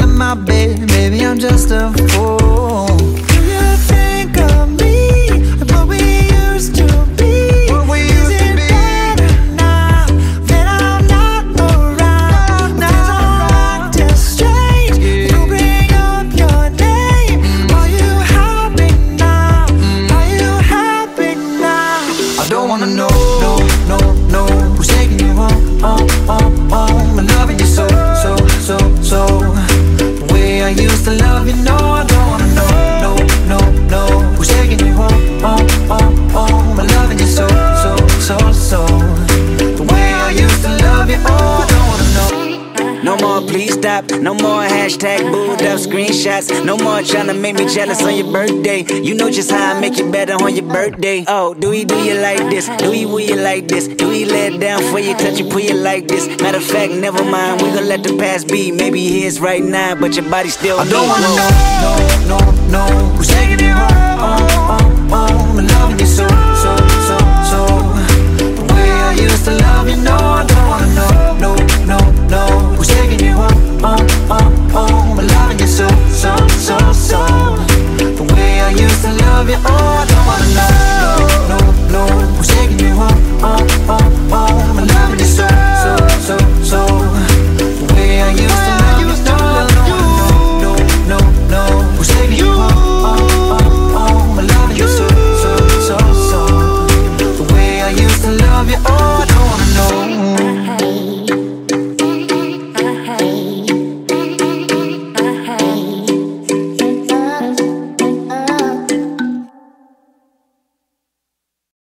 In my bed. Maybe I'm just a fool. I don't wanna know, no, no, home, No more hashtag booed up screenshots. No more trying to make me jealous on your birthday. You know just how I make you better on your birthday. Oh, do we do you like this? Do we will you like this? Do we let down for you, touch you, pull you like this? Matter of fact, never mind. We gon' let the past be. Maybe his right now, but your body still. I don't wanna know, no, no, no. love you all.